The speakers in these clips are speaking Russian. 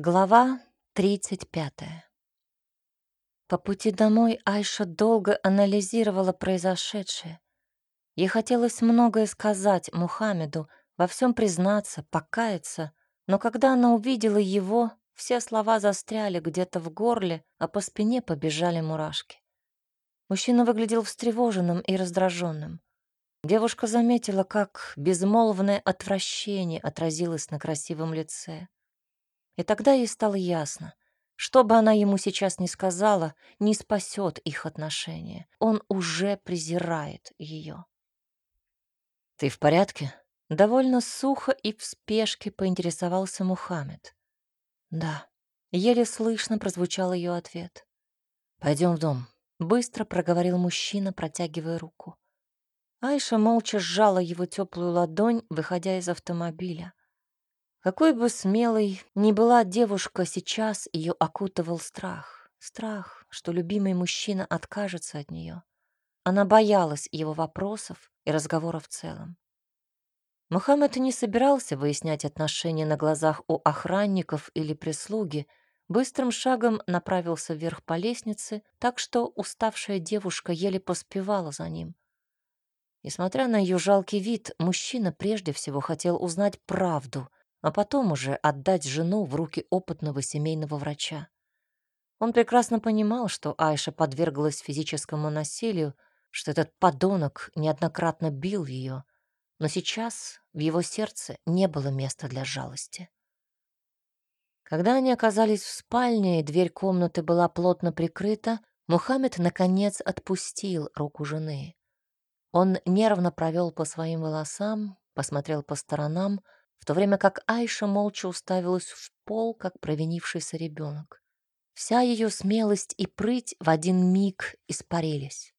Глава 35. По пути домой Айша долго анализировала произошедшее. Ей хотелось многое сказать Мухаммеду, во всем признаться, покаяться, но когда она увидела его, все слова застряли где-то в горле, а по спине побежали мурашки. Мужчина выглядел встревоженным и раздраженным. Девушка заметила, как безмолвное отвращение отразилось на красивом лице. И тогда ей стало ясно, что бы она ему сейчас ни сказала, не спасет их отношения. Он уже презирает ее. «Ты в порядке?» Довольно сухо и в спешке поинтересовался Мухаммед. «Да», — еле слышно прозвучал ее ответ. Пойдем в дом», — быстро проговорил мужчина, протягивая руку. Айша молча сжала его теплую ладонь, выходя из автомобиля. Какой бы смелой ни была девушка сейчас, ее окутывал страх. Страх, что любимый мужчина откажется от нее. Она боялась его вопросов и разговора в целом. Мухаммед не собирался выяснять отношения на глазах у охранников или прислуги, быстрым шагом направился вверх по лестнице, так что уставшая девушка еле поспевала за ним. Несмотря на ее жалкий вид, мужчина прежде всего хотел узнать правду — а потом уже отдать жену в руки опытного семейного врача. Он прекрасно понимал, что Айша подверглась физическому насилию, что этот подонок неоднократно бил ее, но сейчас в его сердце не было места для жалости. Когда они оказались в спальне и дверь комнаты была плотно прикрыта, Мухаммед наконец отпустил руку жены. Он нервно провел по своим волосам, посмотрел по сторонам, в то время как Айша молча уставилась в пол, как провинившийся ребенок. Вся ее смелость и прыть в один миг испарились.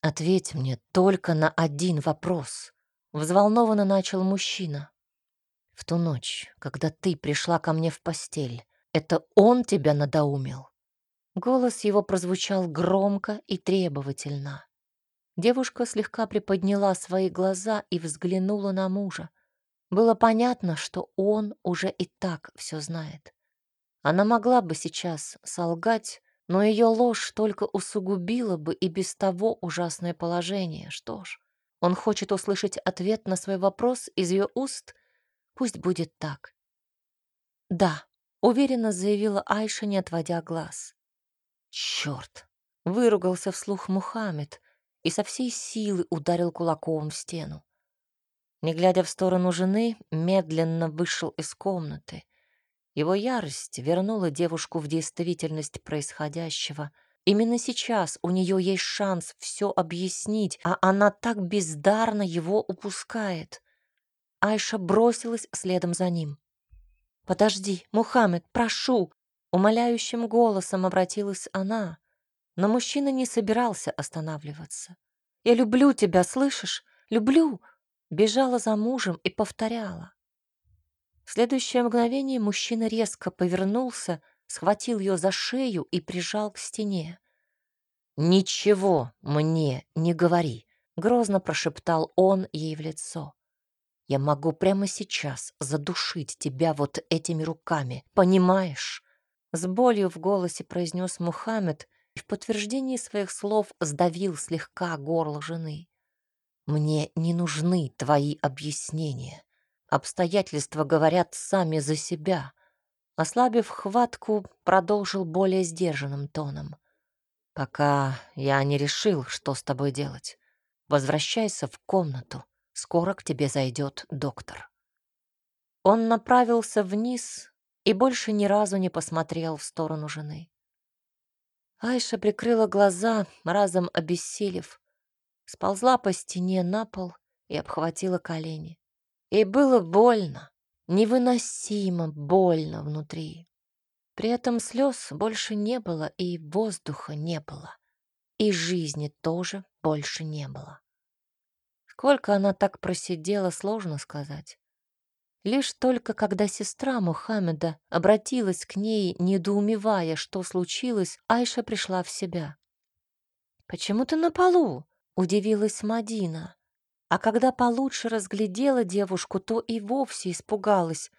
«Ответь мне только на один вопрос», — взволнованно начал мужчина. «В ту ночь, когда ты пришла ко мне в постель, это он тебя надоумил?» Голос его прозвучал громко и требовательно. Девушка слегка приподняла свои глаза и взглянула на мужа. Было понятно, что он уже и так все знает. Она могла бы сейчас солгать, но ее ложь только усугубила бы и без того ужасное положение. Что ж, он хочет услышать ответ на свой вопрос из ее уст? Пусть будет так. «Да», — уверенно заявила Айша, не отводя глаз. «Черт!» — выругался вслух Мухаммед и со всей силы ударил кулаком в стену. Не глядя в сторону жены, медленно вышел из комнаты. Его ярость вернула девушку в действительность происходящего. Именно сейчас у нее есть шанс все объяснить, а она так бездарно его упускает. Айша бросилась следом за ним. «Подожди, Мухаммед, прошу!» Умоляющим голосом обратилась она, но мужчина не собирался останавливаться. «Я люблю тебя, слышишь? Люблю!» Бежала за мужем и повторяла. В следующее мгновение мужчина резко повернулся, схватил ее за шею и прижал к стене. «Ничего мне не говори», — грозно прошептал он ей в лицо. «Я могу прямо сейчас задушить тебя вот этими руками, понимаешь?» С болью в голосе произнес Мухаммед и в подтверждении своих слов сдавил слегка горло жены. Мне не нужны твои объяснения. Обстоятельства говорят сами за себя. Ослабив хватку, продолжил более сдержанным тоном. Пока я не решил, что с тобой делать. Возвращайся в комнату. Скоро к тебе зайдет доктор. Он направился вниз и больше ни разу не посмотрел в сторону жены. Айша прикрыла глаза, разом обессилев сползла по стене на пол и обхватила колени. Ей было больно, невыносимо больно внутри. При этом слез больше не было, и воздуха не было, и жизни тоже больше не было. Сколько она так просидела, сложно сказать. Лишь только когда сестра Мухаммеда обратилась к ней, недоумевая, что случилось, Айша пришла в себя. «Почему ты на полу?» Удивилась Мадина. А когда получше разглядела девушку, то и вовсе испугалась.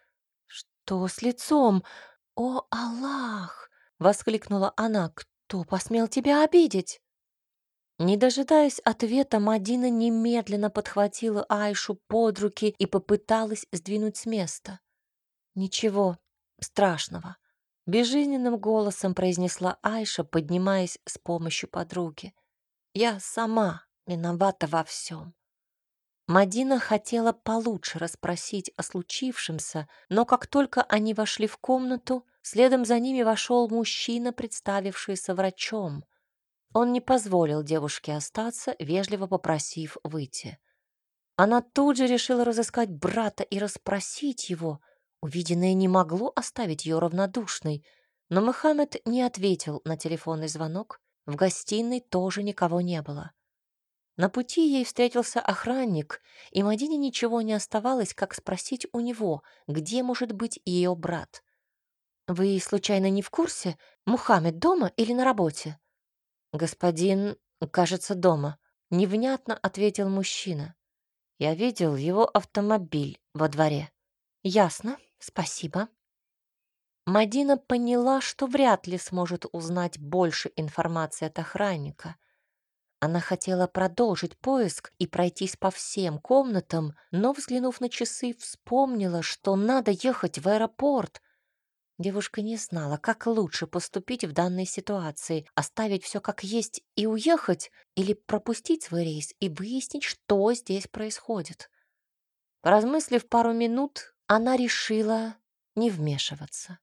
«Что с лицом?» «О, Аллах!» — воскликнула она. «Кто посмел тебя обидеть?» Не дожидаясь ответа, Мадина немедленно подхватила Айшу под руки и попыталась сдвинуть с места. «Ничего страшного», — безжизненным голосом произнесла Айша, поднимаясь с помощью подруги. «Я сама виновата во всем. Мадина хотела получше расспросить о случившемся, но как только они вошли в комнату, следом за ними вошел мужчина, представившийся врачом. Он не позволил девушке остаться, вежливо попросив выйти. Она тут же решила разыскать брата и расспросить его. Увиденное не могло оставить ее равнодушной, но Мухаммед не ответил на телефонный звонок. В гостиной тоже никого не было. На пути ей встретился охранник, и Мадине ничего не оставалось, как спросить у него, где может быть ее брат. «Вы, случайно, не в курсе, Мухаммед дома или на работе?» «Господин, кажется, дома», — невнятно ответил мужчина. «Я видел его автомобиль во дворе». «Ясно, спасибо». Мадина поняла, что вряд ли сможет узнать больше информации от охранника — она хотела продолжить поиск и пройтись по всем комнатам, но, взглянув на часы, вспомнила, что надо ехать в аэропорт. Девушка не знала, как лучше поступить в данной ситуации, оставить все как есть и уехать, или пропустить свой рейс и выяснить, что здесь происходит. Поразмыслив пару минут, она решила не вмешиваться.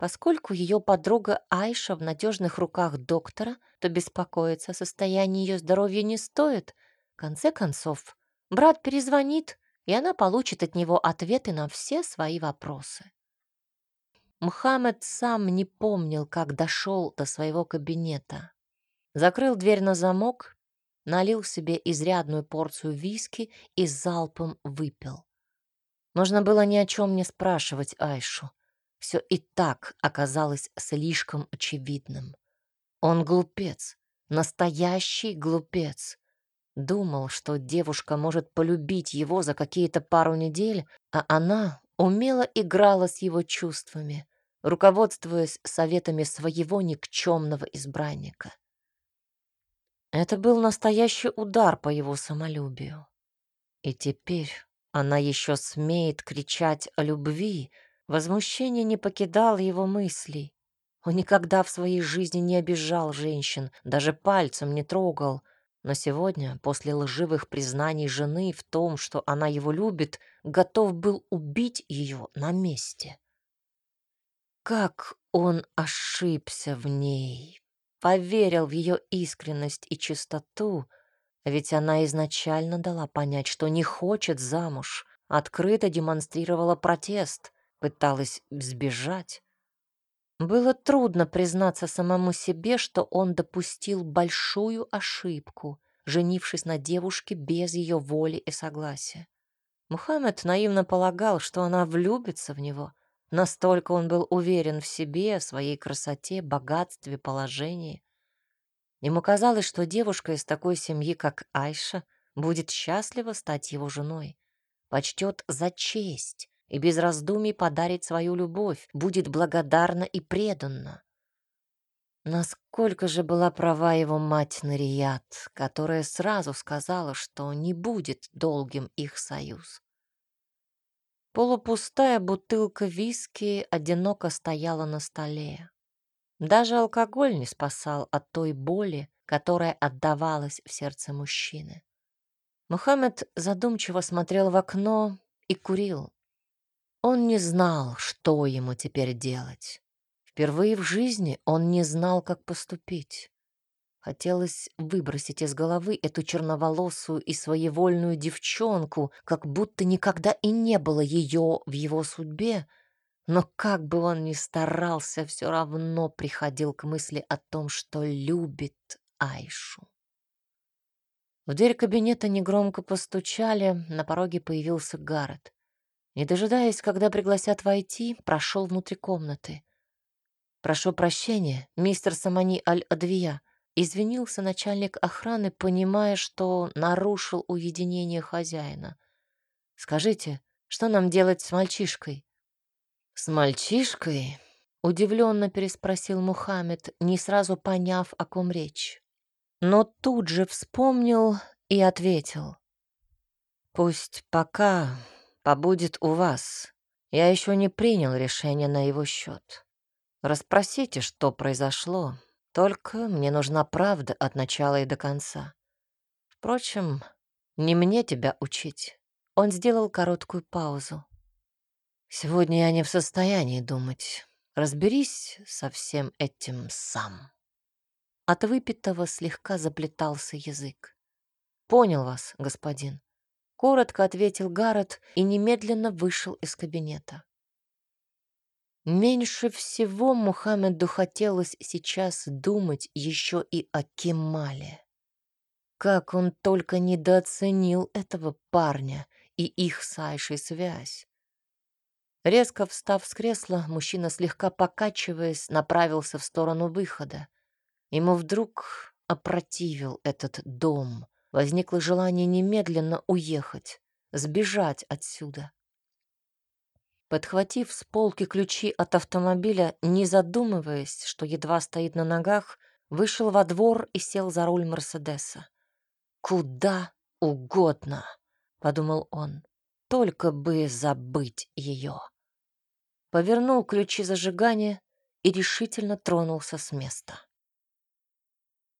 Поскольку ее подруга Айша в надежных руках доктора, то беспокоиться о состоянии ее здоровья не стоит. В конце концов, брат перезвонит, и она получит от него ответы на все свои вопросы. Мухаммед сам не помнил, как дошел до своего кабинета. Закрыл дверь на замок, налил себе изрядную порцию виски и залпом выпил. Нужно было ни о чем не спрашивать Айшу. Все и так оказалось слишком очевидным. Он глупец, настоящий глупец. Думал, что девушка может полюбить его за какие-то пару недель, а она умело играла с его чувствами, руководствуясь советами своего никчемного избранника. Это был настоящий удар по его самолюбию. И теперь она еще смеет кричать о любви, Возмущение не покидало его мыслей. Он никогда в своей жизни не обижал женщин, даже пальцем не трогал. Но сегодня, после лживых признаний жены в том, что она его любит, готов был убить ее на месте. Как он ошибся в ней, поверил в ее искренность и чистоту, ведь она изначально дала понять, что не хочет замуж, открыто демонстрировала протест — пыталась сбежать. Было трудно признаться самому себе, что он допустил большую ошибку, женившись на девушке без ее воли и согласия. Мухаммед наивно полагал, что она влюбится в него. Настолько он был уверен в себе, своей красоте, богатстве, положении. Ему казалось, что девушка из такой семьи, как Айша, будет счастлива стать его женой, почтет за честь, и без раздумий подарит свою любовь, будет благодарна и преданна. Насколько же была права его мать Нарият, которая сразу сказала, что не будет долгим их союз. Полупустая бутылка виски одиноко стояла на столе. Даже алкоголь не спасал от той боли, которая отдавалась в сердце мужчины. Мухаммед задумчиво смотрел в окно и курил. Он не знал, что ему теперь делать. Впервые в жизни он не знал, как поступить. Хотелось выбросить из головы эту черноволосую и своевольную девчонку, как будто никогда и не было ее в его судьбе, но как бы он ни старался, все равно приходил к мысли о том, что любит Айшу. В дверь кабинета негромко постучали, на пороге появился Гаррет. Не дожидаясь, когда пригласят войти, прошел внутрь комнаты. «Прошу прощения, мистер Самани Аль-Адвия», извинился начальник охраны, понимая, что нарушил уединение хозяина. «Скажите, что нам делать с мальчишкой?» «С мальчишкой?» Удивленно переспросил Мухаммед, не сразу поняв, о ком речь. Но тут же вспомнил и ответил. «Пусть пока побудет у вас. Я еще не принял решение на его счет. Расспросите, что произошло. Только мне нужна правда от начала и до конца. Впрочем, не мне тебя учить». Он сделал короткую паузу. «Сегодня я не в состоянии думать. Разберись со всем этим сам». От выпитого слегка заплетался язык. «Понял вас, господин», — коротко ответил Гаррет и немедленно вышел из кабинета. Меньше всего Мухаммеду хотелось сейчас думать еще и о Кемале. Как он только недооценил этого парня и их с Айшей связь. Резко встав с кресла, мужчина, слегка покачиваясь, направился в сторону выхода. Ему вдруг опротивил этот дом. Возникло желание немедленно уехать, сбежать отсюда. Подхватив с полки ключи от автомобиля, не задумываясь, что едва стоит на ногах, вышел во двор и сел за руль Мерседеса. «Куда угодно», — подумал он, — «только бы забыть ее». Повернул ключи зажигания и решительно тронулся с места.